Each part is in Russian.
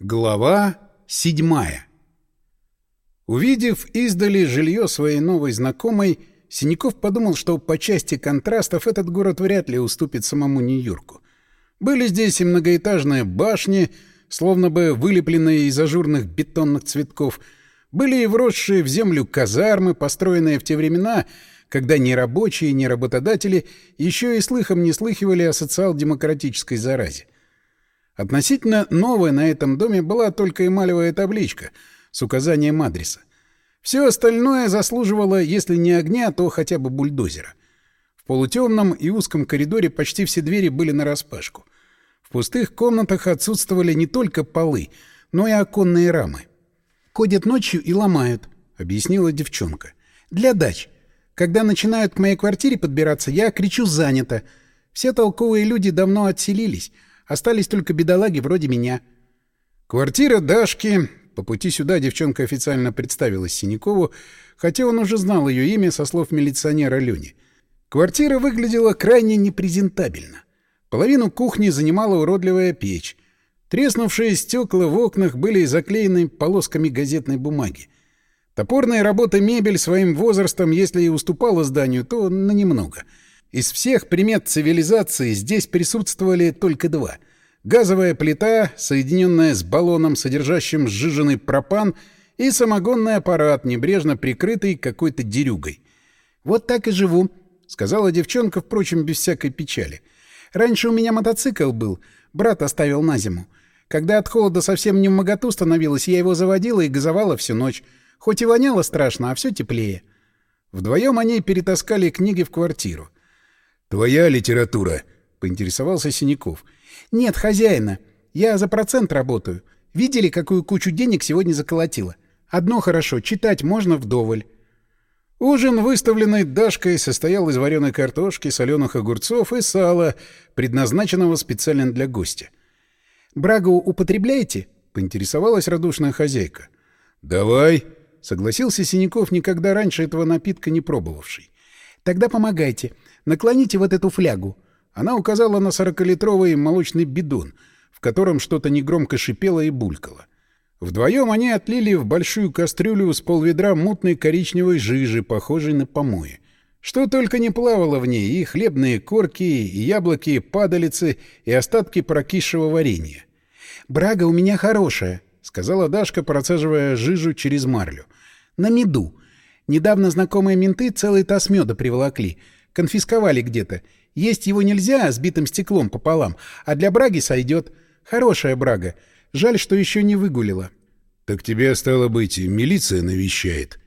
Глава седьмая Увидев издали жилье своей новой знакомой, Синяков подумал, что по части контрастов этот город вряд ли уступит самому Нью-Йорку. Были здесь и многоэтажные башни, словно бы вылепленные из ажурных бетонных цветков, были и вросшие в землю казармы, построенные в те времена, когда ни рабочие, ни работодатели еще и слыхом не слыхивали о социал-демократической заразе. Относительно новой на этом доме была только эмалевая табличка с указанием адреса. Все остальное заслуживало, если не огня, то хотя бы бульдозера. В полутемном и узком коридоре почти все двери были нараспашку. В пустых комнатах отсутствовали не только полы, но и оконные рамы. «Ходят ночью и ломают», — объяснила девчонка. «Для дач. Когда начинают к моей квартире подбираться, я кричу «занято». Все толковые люди давно отселились, Остались только бедолаги вроде меня. Квартира Дашки... По пути сюда девчонка официально представилась Синякову, хотя он уже знал ее имя со слов милиционера Люни. Квартира выглядела крайне непрезентабельно. Половину кухни занимала уродливая печь. Треснувшие стекла в окнах были заклеены полосками газетной бумаги. Топорная работа мебель своим возрастом, если и уступала зданию, то на немного — из всех примет цивилизации здесь присутствовали только два. Газовая плита, соединенная с баллоном, содержащим сжиженный пропан, и самогонный аппарат, небрежно прикрытый какой-то дерюгой. «Вот так и живу», — сказала девчонка, впрочем, без всякой печали. «Раньше у меня мотоцикл был, брат оставил на зиму. Когда от холода совсем не в моготу становилось, я его заводила и газовала всю ночь. Хоть и воняло страшно, а все теплее». Вдвоем они перетаскали книги в квартиру. «Твоя литература?» — поинтересовался Синяков. «Нет, хозяина. Я за процент работаю. Видели, какую кучу денег сегодня заколотила? Одно хорошо, читать можно вдоволь». Ужин, выставленный Дашкой, состоял из вареной картошки, соленых огурцов и сала, предназначенного специально для гостя. «Брагу употребляете?» — поинтересовалась радушная хозяйка. «Давай», — согласился Синяков, никогда раньше этого напитка не пробовавший. «Тогда помогайте. Наклоните вот эту флягу». Она указала на сорокалитровый молочный бидон, в котором что-то негромко шипело и булькало. Вдвоем они отлили в большую кастрюлю с полведра мутной коричневой жижи, похожей на помои. Что только не плавало в ней, и хлебные корки, и яблоки, падалицы, и остатки прокисшего варенья. «Брага у меня хорошая», — сказала Дашка, процеживая жижу через марлю. «На меду. Недавно знакомые менты целый таз меда приволокли. Конфисковали где-то. Есть его нельзя с битым стеклом пополам, а для браги сойдет. Хорошая брага. Жаль, что еще не выгулила. — Так тебе, стало быть, милиция навещает.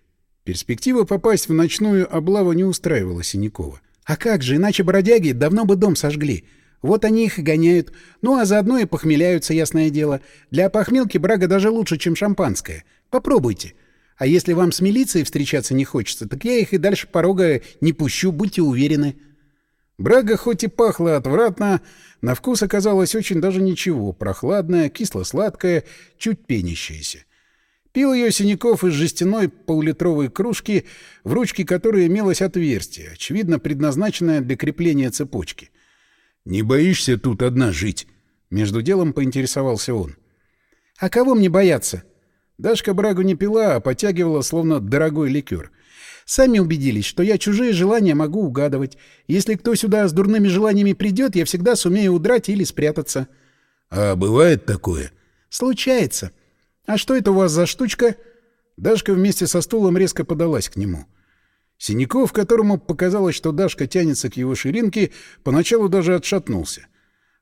Перспектива попасть в ночную облаву не устраивала Синякова. А как же, иначе бродяги давно бы дом сожгли. Вот они их и гоняют. Ну, а заодно и похмеляются, ясное дело. Для похмелки брага даже лучше, чем шампанское. Попробуйте. — а если вам с милицией встречаться не хочется, так я их и дальше порога не пущу, будьте уверены. Брага хоть и пахла отвратно, на вкус оказалось очень даже ничего, прохладная, кисло-сладкая, чуть пенящаяся. Пил ее Синяков из жестяной полулитровой кружки, в ручке которой имелось отверстие, очевидно предназначенное для крепления цепочки. «Не боишься тут одна жить?» — между делом поинтересовался он. «А кого мне бояться?» Дашка брагу не пила, а потягивала, словно дорогой ликер. Сами убедились, что я чужие желания могу угадывать. Если кто сюда с дурными желаниями придет, я всегда сумею удрать или спрятаться. — А бывает такое? — Случается. А что это у вас за штучка? Дашка вместе со стулом резко подалась к нему. Синяков, которому показалось, что Дашка тянется к его ширинке, поначалу даже отшатнулся.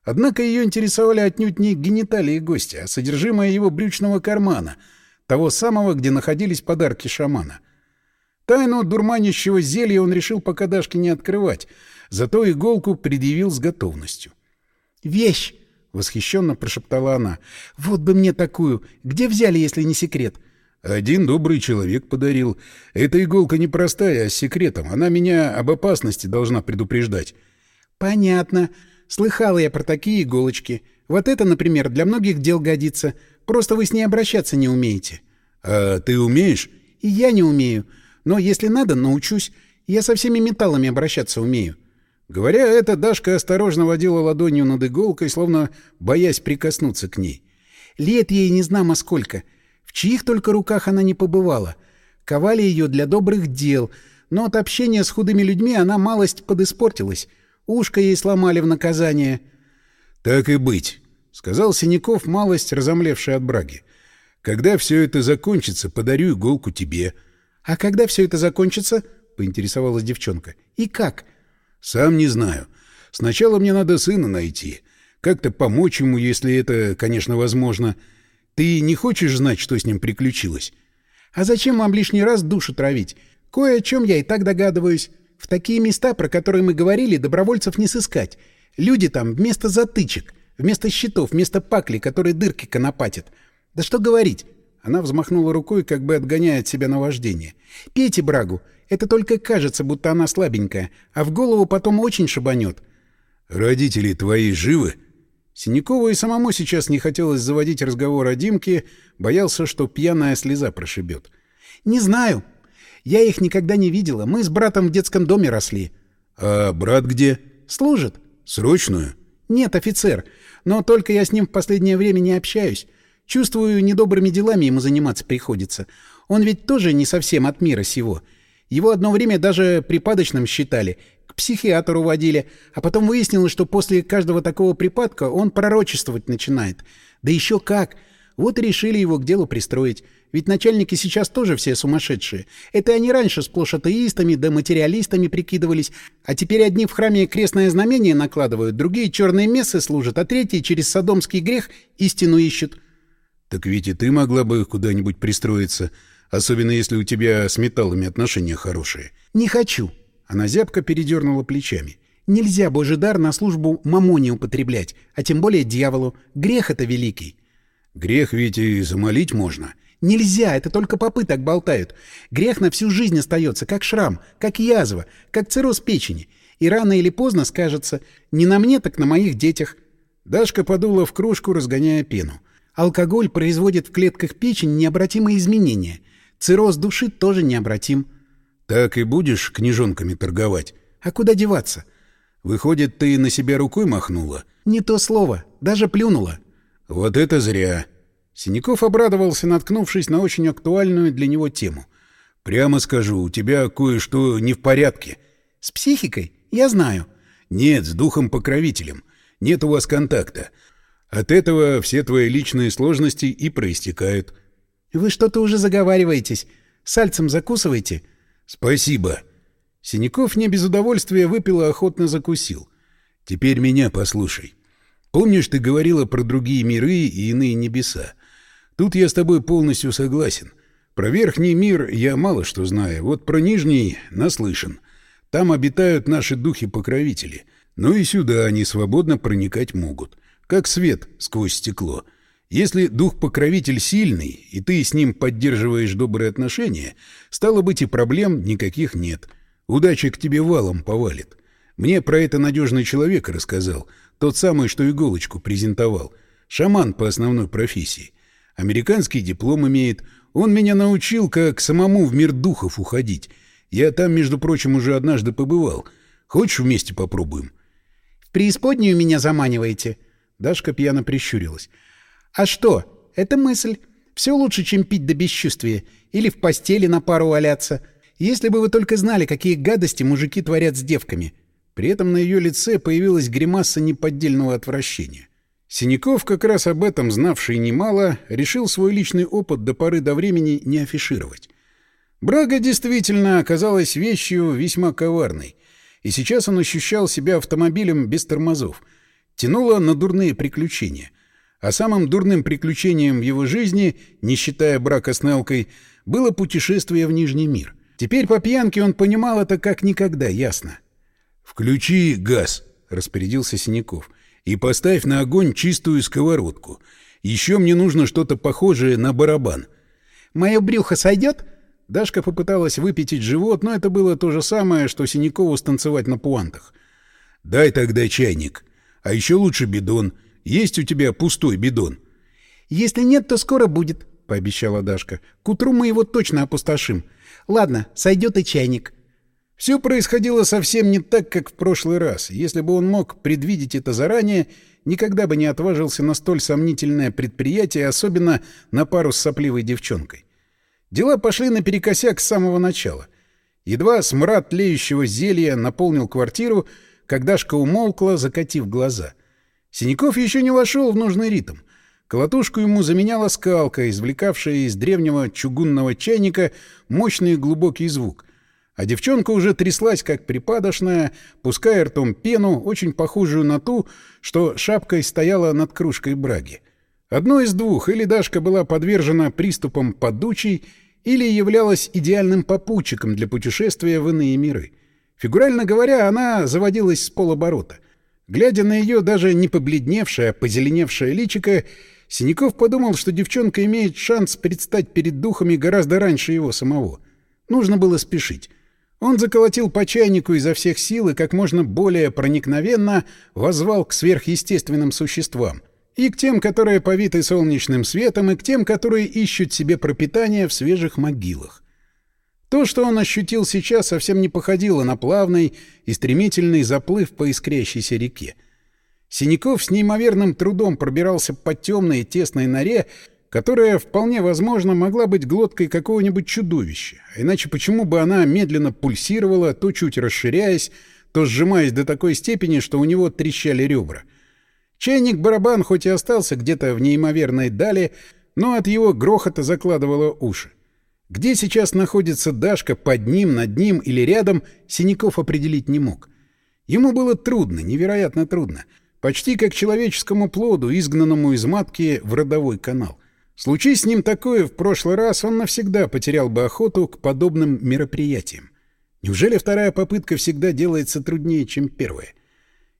Однако ее интересовали отнюдь не гениталии гостя, а содержимое его брючного кармана — того самого, где находились подарки шамана. Тайну дурманящего зелья он решил пока Дашке не открывать, зато иголку предъявил с готовностью. «Вещь!» — восхищенно прошептала она. «Вот бы мне такую! Где взяли, если не секрет?» «Один добрый человек подарил. Эта иголка не простая, а с секретом. Она меня об опасности должна предупреждать». «Понятно. Слыхала я про такие иголочки. Вот это, например, для многих дел годится. Просто вы с ней обращаться не умеете. — А ты умеешь? — И я не умею. Но если надо, научусь. Я со всеми металлами обращаться умею. Говоря это, Дашка осторожно водила ладонью над иголкой, словно боясь прикоснуться к ней. Лет ей не знамо сколько. В чьих только руках она не побывала. Ковали ее для добрых дел, но от общения с худыми людьми она малость подиспортилась. Ушко ей сломали в наказание. — Так и быть, — сказал Синяков, малость разомлевший от браги. — Когда все это закончится, подарю иголку тебе. — А когда все это закончится? — поинтересовалась девчонка. — И как? — Сам не знаю. Сначала мне надо сына найти. Как-то помочь ему, если это, конечно, возможно. Ты не хочешь знать, что с ним приключилось? — А зачем вам лишний раз душу травить? Кое о чем я и так догадываюсь. В такие места, про которые мы говорили, добровольцев не сыскать. Люди там вместо затычек, вместо щитов, вместо пакли, которые дырки конопатят. Да что говорить. Она взмахнула рукой, как бы отгоняя от себя наваждение. «Пейте брагу. Это только кажется, будто она слабенькая, а в голову потом очень шибанет». «Родители твои живы?» Синякову и самому сейчас не хотелось заводить разговор о Димке, боялся, что пьяная слеза прошибет. «Не знаю. Я их никогда не видела. Мы с братом в детском доме росли. — А брат где? — Служит. — Срочную? — Нет, офицер. Но только я с ним в последнее время не общаюсь. Чувствую, недобрыми делами ему заниматься приходится. Он ведь тоже не совсем от мира сего. Его одно время даже припадочным считали, к психиатру водили, а потом выяснилось, что после каждого такого припадка он пророчествовать начинает. Да еще как! Вот и решили его к делу пристроить. Ведь начальники сейчас тоже все сумасшедшие. Это они раньше сплошь атеистами да материалистами прикидывались, а теперь одни в храме крестное знамение накладывают, другие черные мессы служат, а третьи через садомский грех истину ищут. — Так ведь и ты могла бы куда-нибудь пристроиться, особенно если у тебя с металлами отношения хорошие. — Не хочу. Она зябко передернула плечами. — Нельзя божий дар на службу мамоне употреблять, а тем более дьяволу. Грех это великий. — Грех ведь и замолить можно. — Нельзя, это только попы так болтают. Грех на всю жизнь остается, как шрам, как язва, как цирроз печени. И рано или поздно скажется не на мне, так на моих детях. Дашка подула в кружку, разгоняя пену. Алкоголь производит в клетках печени необратимые изменения. Цирроз души тоже необратим. Так и будешь книжонками торговать? А куда деваться? Выходит, ты на себя рукой махнула? Не то слово. Даже плюнула. Вот это зря. Синяков обрадовался, наткнувшись на очень актуальную для него тему. «Прямо скажу, у тебя кое-что не в порядке». «С психикой? Я знаю». «Нет, с духом-покровителем. Нет у вас контакта. От этого все твои личные сложности и проистекают». «Вы что-то уже заговариваетесь. Сальцем закусываете?» «Спасибо». Синяков не без удовольствия выпил и охотно закусил. «Теперь меня послушай. Помнишь, ты говорила про другие миры и иные небеса? Тут я с тобой полностью согласен. Про верхний мир я мало что знаю, вот про нижний наслышан. Там обитают наши духи-покровители. Но и сюда они свободно проникать могут. Как свет сквозь стекло. Если дух-покровитель сильный, и ты с ним поддерживаешь добрые отношения, стало быть, и проблем никаких нет. Удача к тебе валом повалит. Мне про это надежный человек рассказал. Тот самый, что иголочку презентовал. Шаман по основной профессии. Американский диплом имеет. Он меня научил, как самому в мир духов уходить. Я там, между прочим, уже однажды побывал. Хочешь, вместе попробуем? — В преисподнюю меня заманиваете? Дашка пьяно прищурилась. — А что? Это мысль. Все лучше, чем пить до бесчувствия. Или в постели на пару валяться. Если бы вы только знали, какие гадости мужики творят с девками. При этом на ее лице появилась гримаса неподдельного отвращения. Синяков, как раз об этом знавший немало, решил свой личный опыт до поры до времени не афишировать. Брага действительно оказалась вещью весьма коварной, и сейчас он ощущал себя автомобилем без тормозов. Тянуло на дурные приключения. А самым дурным приключением в его жизни, не считая брака с Нелкой, было путешествие в Нижний мир. Теперь по пьянке он понимал это как никогда ясно. «Включи газ», — распорядился Синяков и поставь на огонь чистую сковородку. Еще мне нужно что-то похожее на барабан. «Мое брюхо сойдет?» Дашка попыталась выпятить живот, но это было то же самое, что Синякову станцевать на пуантах. «Дай тогда чайник. А еще лучше бидон. Есть у тебя пустой бидон?» «Если нет, то скоро будет», — пообещала Дашка. «К утру мы его точно опустошим. Ладно, сойдет и чайник». Все происходило совсем не так, как в прошлый раз. Если бы он мог предвидеть это заранее, никогда бы не отважился на столь сомнительное предприятие, особенно на пару с сопливой девчонкой. Дела пошли наперекосяк с самого начала. Едва смрад тлеющего зелья наполнил квартиру, когда Дашка умолкла, закатив глаза. Синяков еще не вошел в нужный ритм. Колотушку ему заменяла скалка, извлекавшая из древнего чугунного чайника мощный глубокий звук. А девчонка уже тряслась, как припадочная, пуская ртом пену, очень похожую на ту, что шапкой стояла над кружкой браги. Одно из двух, или Дашка была подвержена приступам подучей, или являлась идеальным попутчиком для путешествия в иные миры. Фигурально говоря, она заводилась с полоборота. Глядя на ее даже не побледневшее, а позеленевшее личико, Синяков подумал, что девчонка имеет шанс предстать перед духами гораздо раньше его самого. Нужно было спешить. Он заколотил по чайнику изо всех сил и как можно более проникновенно возвал к сверхъестественным существам. И к тем, которые повиты солнечным светом, и к тем, которые ищут себе пропитание в свежих могилах. То, что он ощутил сейчас, совсем не походило на плавный и стремительный заплыв по искрящейся реке. Синяков с неимоверным трудом пробирался по темной и тесной норе, которая, вполне возможно, могла быть глоткой какого-нибудь чудовища. А иначе почему бы она медленно пульсировала, то чуть расширяясь, то сжимаясь до такой степени, что у него трещали ребра. Чайник-барабан хоть и остался где-то в неимоверной дали, но от его грохота закладывало уши. Где сейчас находится Дашка, под ним, над ним или рядом, Синяков определить не мог. Ему было трудно, невероятно трудно. Почти как человеческому плоду, изгнанному из матки в родовой канал. Случись с ним такое в прошлый раз, он навсегда потерял бы охоту к подобным мероприятиям. Неужели вторая попытка всегда делается труднее, чем первая?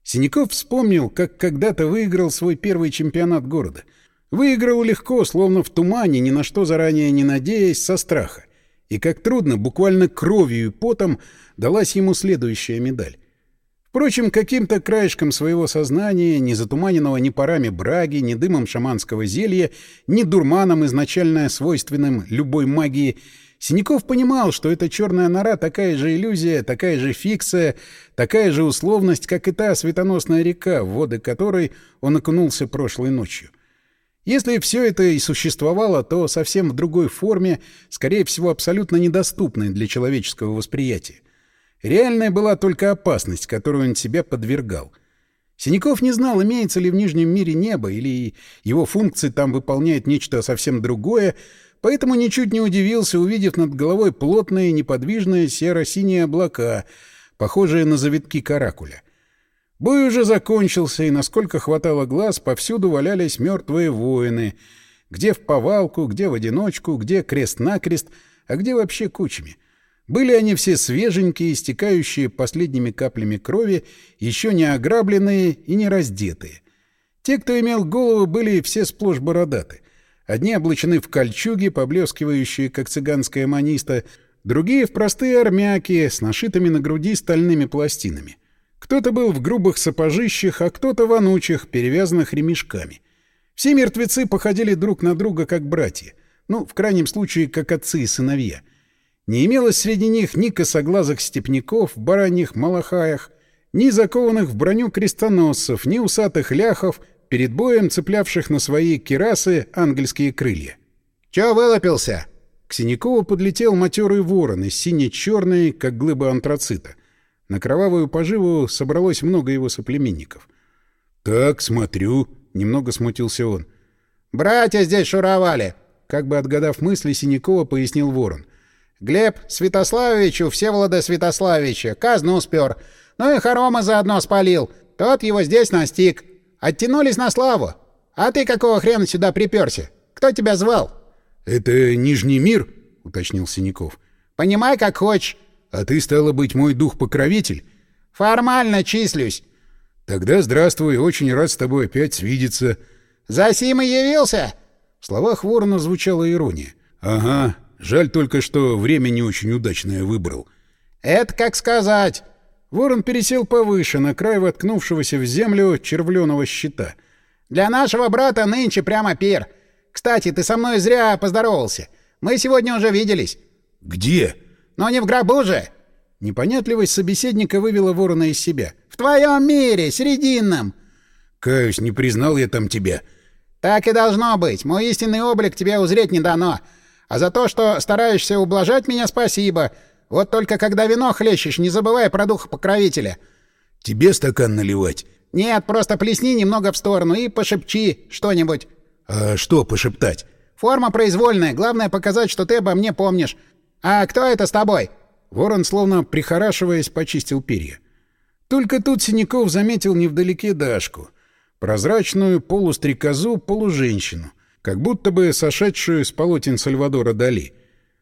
Синяков вспомнил, как когда-то выиграл свой первый чемпионат города. Выиграл легко, словно в тумане, ни на что заранее не надеясь, со страха. И как трудно, буквально кровью и потом, далась ему следующая медаль. Впрочем, каким-то краешком своего сознания, не затуманенного ни парами браги, ни дымом шаманского зелья, ни дурманом, изначально свойственным любой магии, Синяков понимал, что эта черная нора такая же иллюзия, такая же фикция, такая же условность, как и та светоносная река, в воды которой он окунулся прошлой ночью. Если все это и существовало, то совсем в другой форме, скорее всего, абсолютно недоступной для человеческого восприятия. Реальная была только опасность, которую он себя подвергал. Синяков не знал, имеется ли в Нижнем мире небо, или его функции там выполняет нечто совсем другое, поэтому ничуть не удивился, увидев над головой плотные неподвижные серо-синие облака, похожие на завитки каракуля. Бой уже закончился, и, насколько хватало глаз, повсюду валялись мертвые воины, где в повалку, где в одиночку, где крест-накрест, а где вообще кучами — были они все свеженькие, истекающие последними каплями крови, еще не ограбленные и не раздетые. Те, кто имел голову, были все сплошь бородаты. Одни облачены в кольчуги, поблескивающие, как цыганская маниста, другие — в простые армяки с нашитыми на груди стальными пластинами. Кто-то был в грубых сапожищах, а кто-то в анучих, перевязанных ремешками. Все мертвецы походили друг на друга как братья, ну, в крайнем случае, как отцы и сыновья — не имелось среди них ни косоглазых степняков в бараньих малахаях, ни закованных в броню крестоносцев, ни усатых ляхов, перед боем цеплявших на свои кирасы ангельские крылья. «Чё вылупился?» К Синякову подлетел матерый ворон из сине-черной, как глыба антрацита. На кровавую поживу собралось много его соплеменников. «Так, смотрю», — немного смутился он. «Братья здесь шуровали», — как бы отгадав мысли Синякова, пояснил ворон — Глеб Святославовичу Всеволода Святославича казну спер. Ну и хорома заодно спалил. Тот его здесь настиг. Оттянулись на славу. А ты какого хрена сюда приперся? Кто тебя звал? — Это Нижний мир, — уточнил Синяков. — Понимай, как хочешь. — А ты, стало быть, мой дух-покровитель? — Формально числюсь. — Тогда здравствуй, очень рад с тобой опять свидеться. — Засим и явился? В словах ворона звучала ирония. — Ага, Жаль только, что время не очень удачное выбрал. Это как сказать. Ворон пересел повыше, на край воткнувшегося в землю червленого щита. Для нашего брата нынче прямо пир. Кстати, ты со мной зря поздоровался. Мы сегодня уже виделись. Где? Но не в гробу же. Непонятливость собеседника вывела ворона из себя. «В твоем мире, срединном!» «Каюсь, не признал я там тебя». «Так и должно быть. Мой истинный облик тебе узреть не дано. А за то, что стараешься ублажать меня, спасибо. Вот только когда вино хлещешь, не забывай про духа покровителя». «Тебе стакан наливать?» «Нет, просто плесни немного в сторону и пошепчи что-нибудь». «А что пошептать?» «Форма произвольная. Главное показать, что ты обо мне помнишь. А кто это с тобой?» Ворон, словно прихорашиваясь, почистил перья. Только тут Синяков заметил невдалеке Дашку. Прозрачную полустрекозу, полуженщину, как будто бы сошедшую с полотен Сальвадора Дали.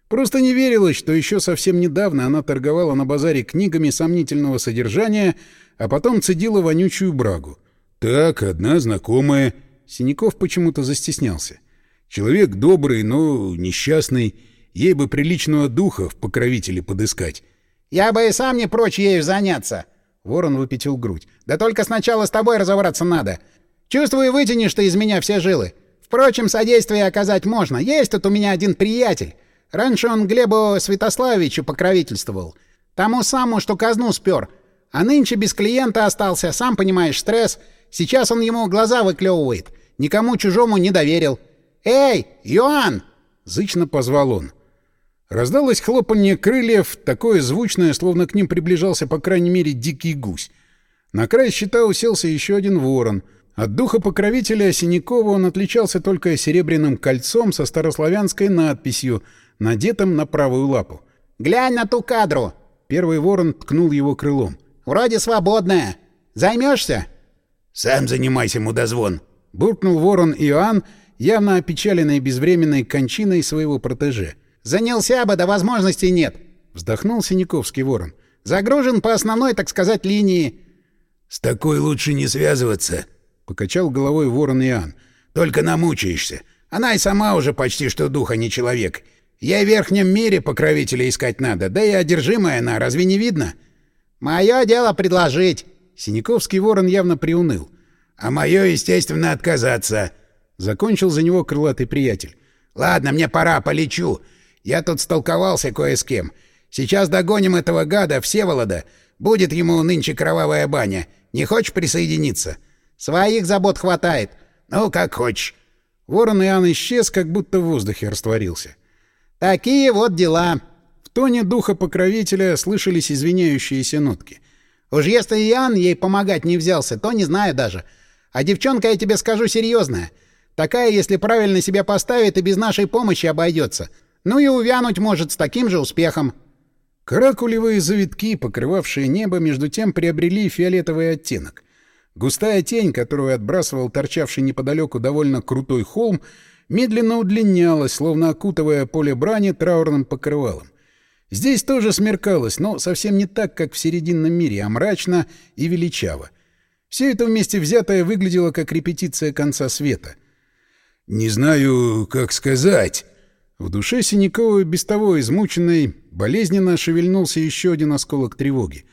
Просто не верилось, что еще совсем недавно она торговала на базаре книгами сомнительного содержания, а потом цедила вонючую брагу. «Так, одна знакомая...» Синяков почему-то застеснялся. «Человек добрый, но несчастный. Ей бы приличного духа в покровителе подыскать». «Я бы и сам не прочь ею заняться!» Ворон выпятил грудь. «Да только сначала с тобой разобраться надо. Чувствую, вытянешь ты из меня все жилы. Впрочем, содействие оказать можно. Есть тут у меня один приятель. Раньше он Глебу Святославовичу покровительствовал. Тому самому, что казну спер. А нынче без клиента остался, сам понимаешь, стресс. Сейчас он ему глаза выклевывает. Никому чужому не доверил. «Эй, Йоанн!» — зычно позвал он. Раздалось хлопанье крыльев, такое звучное, словно к ним приближался, по крайней мере, дикий гусь. На край щита уселся еще один ворон. От духа покровителя Синякова он отличался только серебряным кольцом со старославянской надписью, надетым на правую лапу. «Глянь на ту кадру!» Первый ворон ткнул его крылом. «Вроде свободная. Займешься?» «Сам занимайся, мудозвон!» — буркнул ворон Иоанн, явно опечаленный безвременной кончиной своего протеже. Занялся бы, да возможностей нет. Вздохнул Синяковский ворон. Загружен по основной, так сказать, линии. С такой лучше не связываться, покачал головой ворон Иоанн. Только намучаешься. Она и сама уже почти что духа не человек. Ей в верхнем мире покровителя искать надо, да и одержимая она, разве не видно? Мое дело предложить. Синяковский ворон явно приуныл. А мое, естественно, отказаться. Закончил за него крылатый приятель. Ладно, мне пора, полечу. Я тут столковался кое с кем. Сейчас догоним этого гада, Всеволода. Будет ему нынче кровавая баня. Не хочешь присоединиться? Своих забот хватает. Ну, как хочешь. Ворон Иоанн исчез, как будто в воздухе растворился. Такие вот дела. В тоне духа покровителя слышались извиняющиеся нотки. Уж если Иоанн ей помогать не взялся, то не знаю даже. А девчонка, я тебе скажу, серьезная. Такая, если правильно себя поставит, и без нашей помощи обойдется. Ну и увянуть может с таким же успехом. Каракулевые завитки, покрывавшие небо, между тем приобрели фиолетовый оттенок. Густая тень, которую отбрасывал торчавший неподалеку довольно крутой холм, медленно удлинялась, словно окутывая поле брани траурным покрывалом. Здесь тоже смеркалось, но совсем не так, как в Серединном мире, а мрачно и величаво. Все это вместе взятое выглядело как репетиция конца света. «Не знаю, как сказать», в душе Синякова, без того измученной, болезненно шевельнулся еще один осколок тревоги.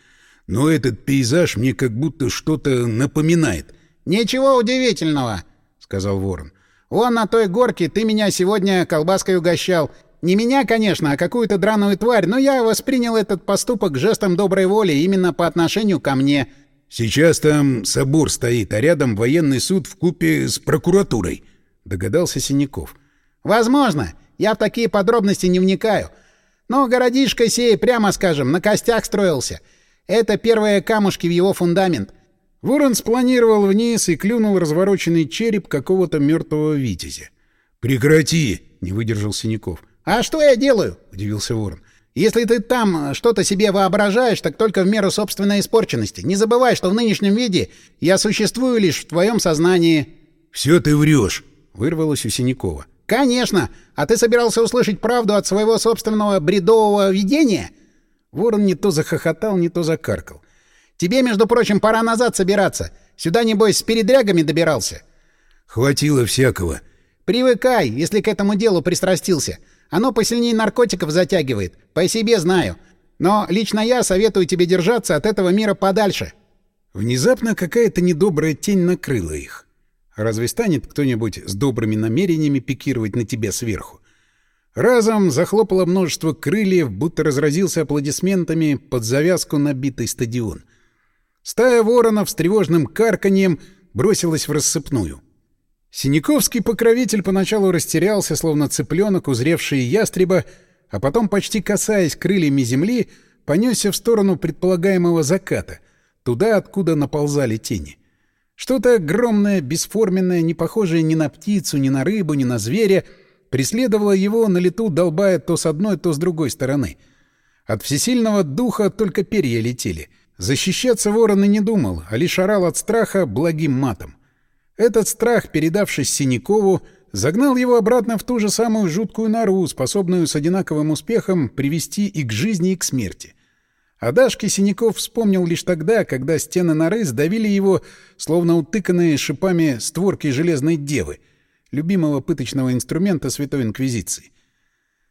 «Но этот пейзаж мне как будто что-то напоминает». «Ничего удивительного», — сказал Ворон. «Вон на той горке ты меня сегодня колбаской угощал. Не меня, конечно, а какую-то драную тварь, но я воспринял этот поступок жестом доброй воли именно по отношению ко мне». «Сейчас там собор стоит, а рядом военный суд в купе с прокуратурой», — догадался Синяков. «Возможно. Я в такие подробности не вникаю. Но городишко сей, прямо скажем, на костях строился. Это первые камушки в его фундамент. Ворон спланировал вниз и клюнул развороченный череп какого-то мертвого витязя. «Прекрати!» — не выдержал Синяков. «А что я делаю?» — удивился Ворон. «Если ты там что-то себе воображаешь, так только в меру собственной испорченности. Не забывай, что в нынешнем виде я существую лишь в твоем сознании». «Все ты врешь!» — вырвалось у Синякова. «Конечно! А ты собирался услышать правду от своего собственного бредового видения?» Ворон не то захохотал, не то закаркал. «Тебе, между прочим, пора назад собираться. Сюда, небось, с передрягами добирался». «Хватило всякого». «Привыкай, если к этому делу пристрастился. Оно посильнее наркотиков затягивает. По себе знаю. Но лично я советую тебе держаться от этого мира подальше». Внезапно какая-то недобрая тень накрыла их. Разве станет кто-нибудь с добрыми намерениями пикировать на тебя сверху? Разом захлопало множество крыльев, будто разразился аплодисментами под завязку набитый стадион. Стая воронов с тревожным карканьем бросилась в рассыпную. Синяковский покровитель поначалу растерялся, словно цыпленок, узревший ястреба, а потом, почти касаясь крыльями земли, понесся в сторону предполагаемого заката, туда, откуда наползали тени. Что-то огромное, бесформенное, не похожее ни на птицу, ни на рыбу, ни на зверя, преследовало его на лету, долбая то с одной, то с другой стороны. От всесильного духа только перья летели. Защищаться ворон и не думал, а лишь орал от страха благим матом. Этот страх, передавшись Синякову, загнал его обратно в ту же самую жуткую нору, способную с одинаковым успехом привести и к жизни, и к смерти. А Дашке Синяков вспомнил лишь тогда, когда стены норы сдавили его, словно утыканные шипами створки железной девы, любимого пыточного инструмента Святой Инквизиции.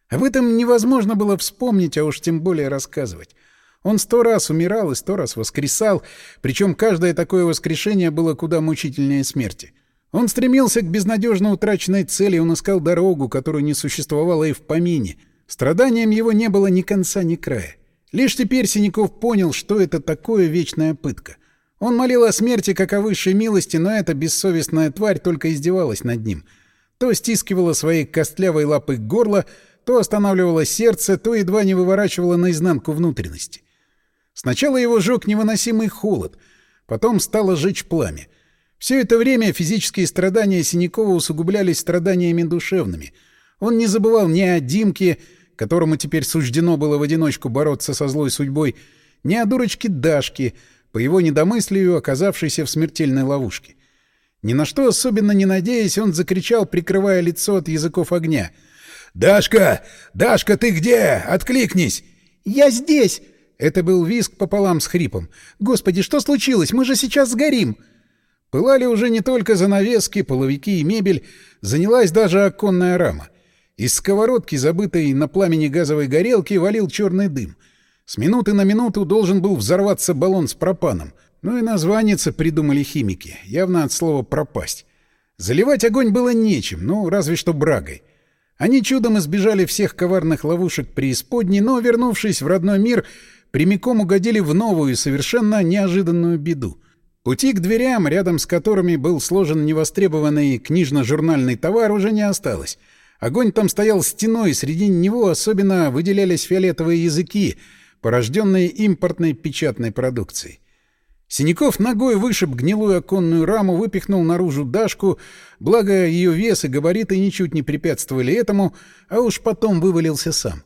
Об этом невозможно было вспомнить, а уж тем более рассказывать. Он сто раз умирал и сто раз воскресал, причем каждое такое воскрешение было куда мучительнее смерти. Он стремился к безнадежно утраченной цели, он искал дорогу, которую не существовало и в помине. Страданием его не было ни конца, ни края. Лишь теперь Синяков понял, что это такое вечная пытка. Он молил о смерти как о высшей милости, но эта бессовестная тварь только издевалась над ним. То стискивала своей костлявой лапой горло, то останавливала сердце, то едва не выворачивала наизнанку внутренности. Сначала его жег невыносимый холод, потом стало жечь пламя. Все это время физические страдания Синякова усугублялись страданиями душевными. Он не забывал ни о Димке, которому теперь суждено было в одиночку бороться со злой судьбой, ни о дурочке Дашке, по его недомыслию оказавшейся в смертельной ловушке. Ни на что особенно не надеясь, он закричал, прикрывая лицо от языков огня. «Дашка! Дашка, ты где? Откликнись!» «Я здесь!» Это был визг пополам с хрипом. «Господи, что случилось? Мы же сейчас сгорим!» Пылали уже не только занавески, половики и мебель, занялась даже оконная рама. Из сковородки, забытой на пламени газовой горелки, валил черный дым. С минуты на минуту должен был взорваться баллон с пропаном. Ну и названица придумали химики, явно от слова «пропасть». Заливать огонь было нечем, ну, разве что брагой. Они чудом избежали всех коварных ловушек преисподней, но, вернувшись в родной мир, прямиком угодили в новую, совершенно неожиданную беду. Пути к дверям, рядом с которыми был сложен невостребованный книжно-журнальный товар, уже не осталось. Огонь там стоял стеной, среди него особенно выделялись фиолетовые языки, порожденные импортной печатной продукцией. Синяков ногой вышиб гнилую оконную раму, выпихнул наружу Дашку, благо ее вес и габариты ничуть не препятствовали этому, а уж потом вывалился сам.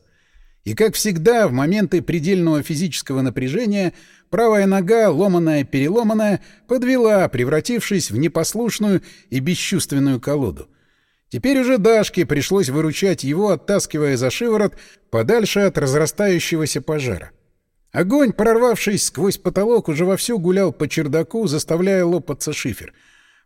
И, как всегда, в моменты предельного физического напряжения правая нога, ломаная-переломанная, подвела, превратившись в непослушную и бесчувственную колоду. Теперь уже Дашке пришлось выручать его, оттаскивая за шиворот подальше от разрастающегося пожара. Огонь, прорвавшись сквозь потолок, уже вовсю гулял по чердаку, заставляя лопаться шифер.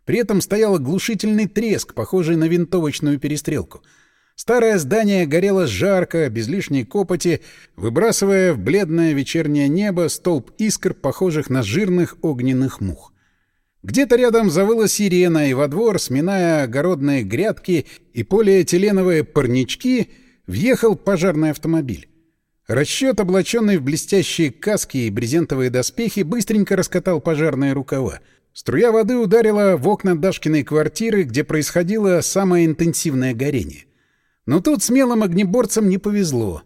При этом стоял оглушительный треск, похожий на винтовочную перестрелку — Старое здание горело жарко, без лишней копоти, выбрасывая в бледное вечернее небо столб искр, похожих на жирных огненных мух. Где-то рядом завыла сирена, и во двор, сминая огородные грядки и полиэтиленовые парнички, въехал пожарный автомобиль. Расчет, облаченный в блестящие каски и брезентовые доспехи, быстренько раскатал пожарные рукава. Струя воды ударила в окна Дашкиной квартиры, где происходило самое интенсивное горение. Но тут смелым огнеборцам не повезло.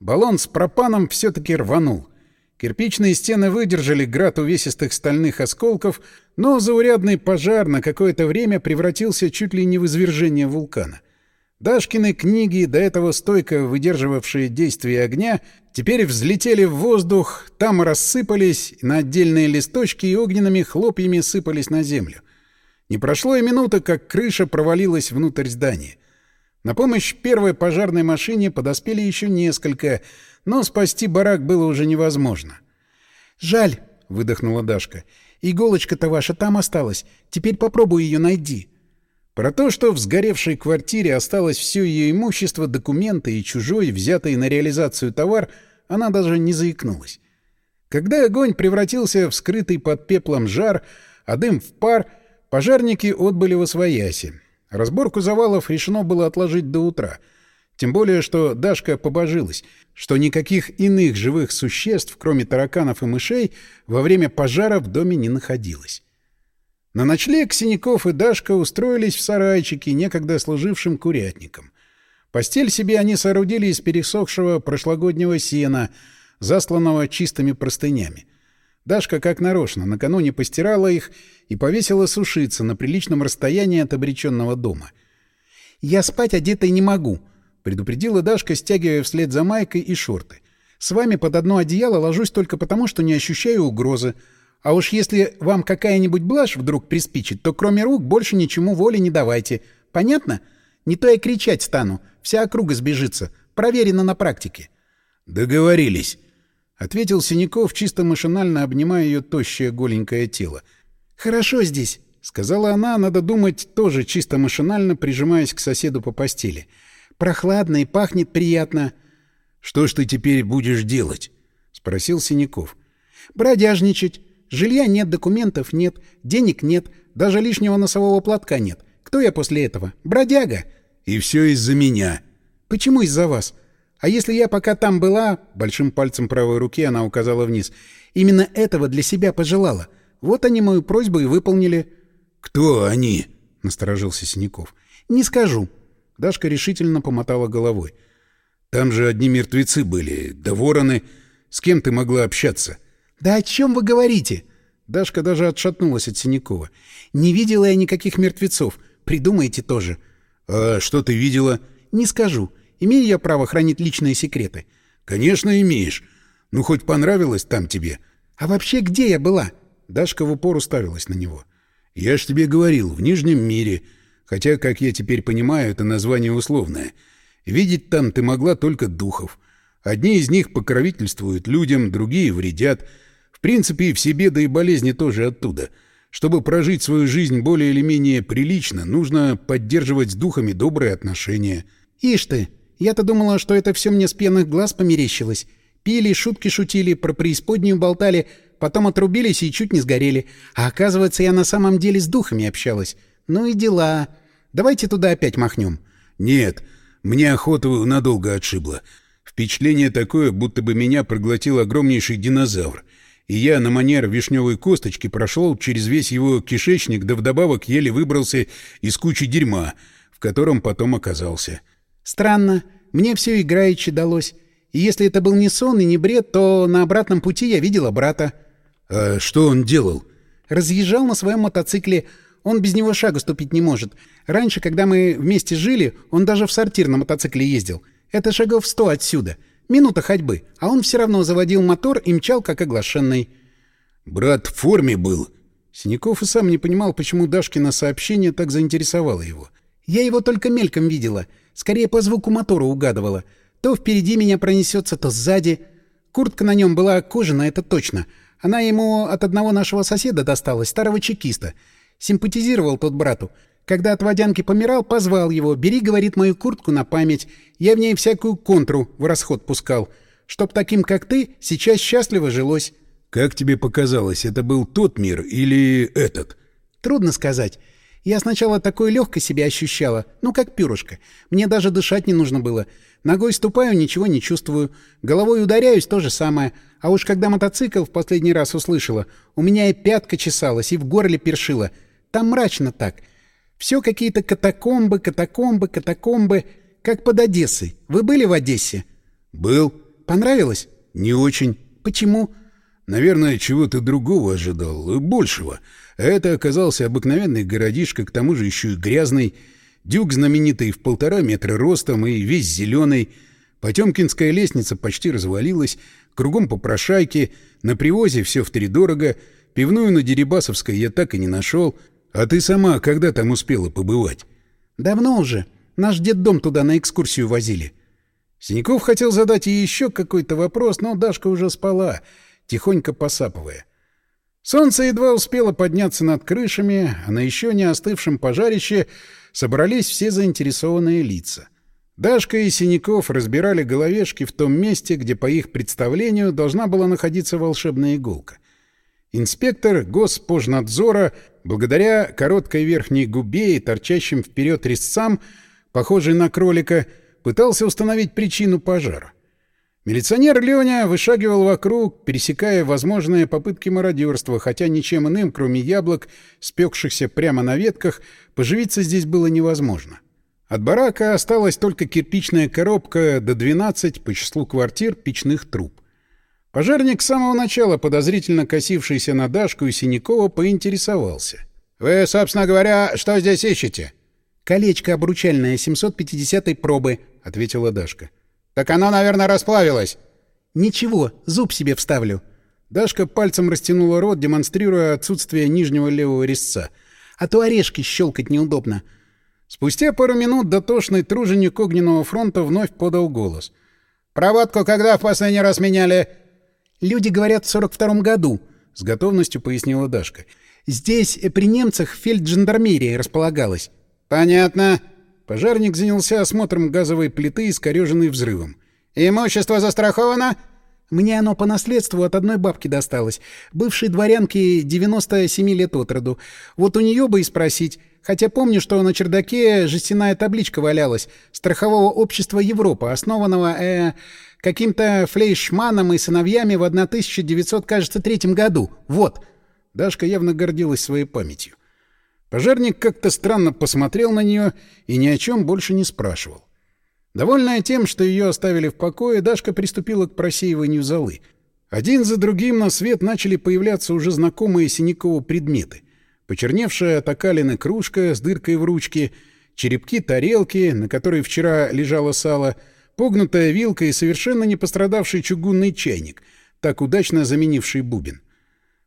Баллон с пропаном все-таки рванул. Кирпичные стены выдержали град увесистых стальных осколков, но заурядный пожар на какое-то время превратился чуть ли не в извержение вулкана. Дашкины книги, до этого стойко выдерживавшие действие огня, теперь взлетели в воздух, там рассыпались на отдельные листочки и огненными хлопьями сыпались на землю. Не прошло и минуты, как крыша провалилась внутрь здания. На помощь первой пожарной машине подоспели еще несколько, но спасти барак было уже невозможно. «Жаль», — выдохнула Дашка. «Иголочка-то ваша там осталась. Теперь попробуй ее найди». Про то, что в сгоревшей квартире осталось все ее имущество, документы и чужой, взятый на реализацию товар, она даже не заикнулась. Когда огонь превратился в скрытый под пеплом жар, а дым в пар, пожарники отбыли во свояси. Разборку завалов решено было отложить до утра. Тем более, что Дашка побожилась, что никаких иных живых существ, кроме тараканов и мышей, во время пожара в доме не находилось. На ночлег Синяков и Дашка устроились в сарайчике, некогда служившим курятником. Постель себе они соорудили из пересохшего прошлогоднего сена, засланного чистыми простынями. Дашка, как нарочно, накануне постирала их и повесила сушиться на приличном расстоянии от обреченного дома. «Я спать одетой не могу», — предупредила Дашка, стягивая вслед за майкой и шорты. «С вами под одно одеяло ложусь только потому, что не ощущаю угрозы. А уж если вам какая-нибудь блажь вдруг приспичит, то кроме рук больше ничему воли не давайте. Понятно? Не то я кричать стану. Вся округа сбежится. Проверено на практике». «Договорились», — ответил Синяков, чисто машинально обнимая ее тощее голенькое тело. «Хорошо здесь», — сказала она, надо думать, тоже чисто машинально, прижимаясь к соседу по постели. «Прохладно и пахнет приятно». «Что ж ты теперь будешь делать?» — спросил Синяков. «Бродяжничать. Жилья нет, документов нет, денег нет, даже лишнего носового платка нет. Кто я после этого? Бродяга!» «И все из-за меня». «Почему из-за вас? А если я пока там была...» Большим пальцем правой руки она указала вниз. «Именно этого для себя пожелала. Вот они мою просьбу и выполнили». «Кто они?» — насторожился Синяков. «Не скажу». Дашка решительно помотала головой. «Там же одни мертвецы были, да вороны. С кем ты могла общаться?» «Да о чем вы говорите?» Дашка даже отшатнулась от Синякова. «Не видела я никаких мертвецов. Придумайте тоже». «А что ты видела?» «Не скажу. Имею я право хранить личные секреты?» «Конечно, имеешь. Ну, хоть понравилось там тебе». «А вообще где я была?» Дашка в упор уставилась на него. «Я ж тебе говорил, в Нижнем мире. Хотя, как я теперь понимаю, это название условное. Видеть там ты могла только духов. Одни из них покровительствуют людям, другие вредят». В принципе, все беды и болезни тоже оттуда. Чтобы прожить свою жизнь более или менее прилично, нужно поддерживать с духами добрые отношения. Ишь ты, я-то думала, что это все мне с пьяных глаз померещилось. Пили, шутки шутили, про преисподнюю болтали, потом отрубились и чуть не сгорели. А оказывается, я на самом деле с духами общалась. Ну и дела. Давайте туда опять махнем. Нет, мне охоту надолго отшибло. Впечатление такое, будто бы меня проглотил огромнейший динозавр и я на манер вишневой косточки прошел через весь его кишечник, да вдобавок еле выбрался из кучи дерьма, в котором потом оказался. «Странно. Мне все играючи далось. И если это был не сон и не бред, то на обратном пути я видела брата». «А что он делал?» «Разъезжал на своем мотоцикле. Он без него шагу ступить не может. Раньше, когда мы вместе жили, он даже в сортир на мотоцикле ездил. Это шагов сто отсюда. Минута ходьбы, а он все равно заводил мотор и мчал, как оглашенный. «Брат в форме был». Синяков и сам не понимал, почему Дашкино сообщение так заинтересовало его. «Я его только мельком видела. Скорее по звуку мотора угадывала. То впереди меня пронесется, то сзади. Куртка на нем была кожаная, это точно. Она ему от одного нашего соседа досталась, старого чекиста. Симпатизировал тот брату. Когда от водянки помирал, позвал его. «Бери, — говорит, — мою куртку на память. Я в ней всякую контру в расход пускал. Чтоб таким, как ты, сейчас счастливо жилось». «Как тебе показалось, это был тот мир или этот?» «Трудно сказать. Я сначала такой легко себя ощущала, ну, как пюрышко. Мне даже дышать не нужно было. Ногой ступаю, ничего не чувствую. Головой ударяюсь, то же самое. А уж когда мотоцикл в последний раз услышала, у меня и пятка чесалась, и в горле першила. Там мрачно так». Все какие-то катакомбы, катакомбы, катакомбы, как под Одессой. Вы были в Одессе? Был. Понравилось? Не очень. Почему? Наверное, чего-то другого ожидал, большего. Это оказался обыкновенный городишко, к тому же еще и грязный. Дюк знаменитый в полтора метра ростом и весь зеленый. Потемкинская лестница почти развалилась, кругом попрошайки, на привозе все втридорого, пивную на Дерибасовской я так и не нашел — «А ты сама когда там успела побывать?» «Давно уже. Наш дом туда на экскурсию возили». Синяков хотел задать ей еще какой-то вопрос, но Дашка уже спала, тихонько посапывая. Солнце едва успело подняться над крышами, а на еще не остывшем пожарище собрались все заинтересованные лица. Дашка и Синяков разбирали головешки в том месте, где, по их представлению, должна была находиться волшебная иголка — Инспектор Госпожнадзора, благодаря короткой верхней губе и торчащим вперед резцам, похожей на кролика, пытался установить причину пожара. Милиционер Леня вышагивал вокруг, пересекая возможные попытки мародерства, хотя ничем иным, кроме яблок, спекшихся прямо на ветках, поживиться здесь было невозможно. От барака осталась только кирпичная коробка до 12 по числу квартир печных труб. Пожарник с самого начала, подозрительно косившийся на Дашку и Синякова, поинтересовался. «Вы, собственно говоря, что здесь ищете?» «Колечко обручальное 750-й пробы», — ответила Дашка. «Так оно, наверное, расплавилось». «Ничего, зуб себе вставлю». Дашка пальцем растянула рот, демонстрируя отсутствие нижнего левого резца. «А то орешки щелкать неудобно». Спустя пару минут дотошный труженик огненного фронта вновь подал голос. «Проводку когда в последний раз меняли?» «Люди говорят, в сорок втором году», — с готовностью пояснила Дашка. «Здесь при немцах фельджандармерия располагалась». «Понятно». Пожарник занялся осмотром газовой плиты, искореженной взрывом. «Имущество застраховано?» «Мне оно по наследству от одной бабки досталось. Бывшей дворянке 97 лет от роду. Вот у нее бы и спросить. Хотя помню, что на чердаке жестяная табличка валялась. Страхового общества Европа, основанного, э, каким-то флейшманом и сыновьями в 1903 году. Вот». Дашка явно гордилась своей памятью. Пожарник как-то странно посмотрел на нее и ни о чем больше не спрашивал. Довольная тем, что ее оставили в покое, Дашка приступила к просеиванию золы. Один за другим на свет начали появляться уже знакомые Синякову предметы. Почерневшая от окалины кружка с дыркой в ручке, черепки тарелки, на которой вчера лежало сало, погнутая вилка и совершенно не пострадавший чугунный чайник, так удачно заменивший бубен.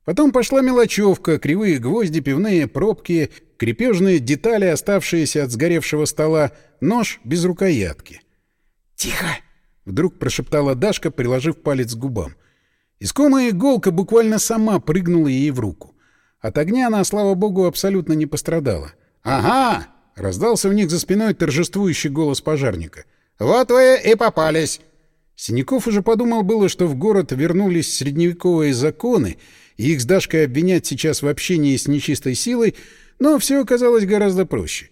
Потом пошла мелочевка, кривые гвозди, пивные пробки, крепежные детали, оставшиеся от сгоревшего стола, нож без рукоятки. «Тихо!» — вдруг прошептала Дашка, приложив палец к губам. Искомая иголка буквально сама прыгнула ей в руку. От огня она, слава богу, абсолютно не пострадала. «Ага!» — раздался в них за спиной торжествующий голос пожарника. «Вот вы и попались!» Синяков уже подумал было, что в город вернулись средневековые законы, и их с Дашкой обвинять сейчас в общении с нечистой силой, но все оказалось гораздо проще.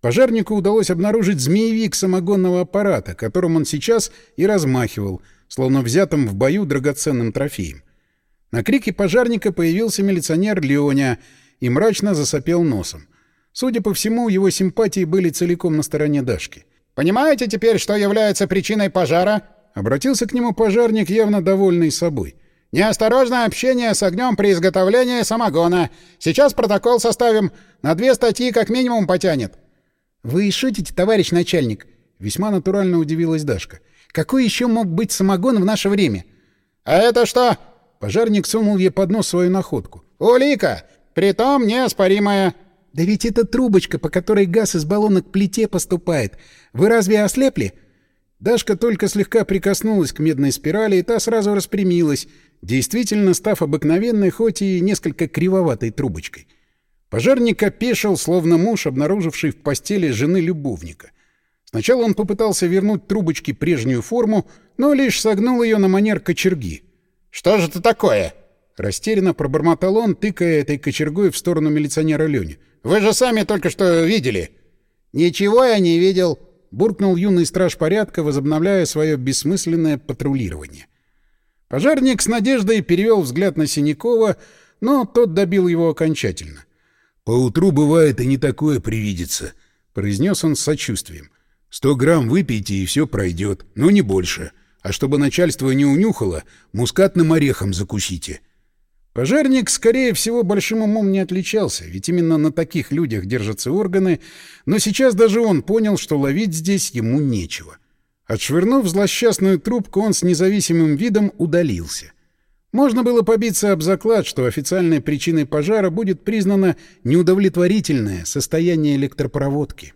Пожарнику удалось обнаружить змеевик самогонного аппарата, которым он сейчас и размахивал, словно взятым в бою драгоценным трофеем. На крике пожарника появился милиционер Леоня и мрачно засопел носом. Судя по всему, его симпатии были целиком на стороне Дашки. «Понимаете теперь, что является причиной пожара?» Обратился к нему пожарник, явно довольный собой. Неосторожное общение с огнем при изготовлении самогона. Сейчас протокол составим. На две статьи как минимум потянет. — Вы шутите, товарищ начальник? — весьма натурально удивилась Дашка. — Какой еще мог быть самогон в наше время? — А это что? Пожарник сунул ей под нос свою находку. — Улика! Притом неоспоримая. — Да ведь это трубочка, по которой газ из баллона к плите поступает. Вы разве ослепли? Дашка только слегка прикоснулась к медной спирали, и та сразу распрямилась, действительно став обыкновенной, хоть и несколько кривоватой трубочкой. Пожарник опешил, словно муж, обнаруживший в постели жены любовника. Сначала он попытался вернуть трубочке прежнюю форму, но лишь согнул ее на манер кочерги. «Что же это такое?» Растерянно пробормотал он, тыкая этой кочергой в сторону милиционера Лёни. «Вы же сами только что видели!» «Ничего я не видел!» — буркнул юный страж порядка, возобновляя свое бессмысленное патрулирование. Пожарник с надеждой перевел взгляд на Синякова, но тот добил его окончательно. «Поутру бывает и не такое привидится», — произнес он с сочувствием. «Сто грамм выпейте, и все пройдет, но не больше. А чтобы начальство не унюхало, мускатным орехом закусите». Пожарник, скорее всего, большим умом не отличался, ведь именно на таких людях держатся органы, но сейчас даже он понял, что ловить здесь ему нечего. — Отшвырнув злосчастную трубку, он с независимым видом удалился. Можно было побиться об заклад, что официальной причиной пожара будет признано неудовлетворительное состояние электропроводки.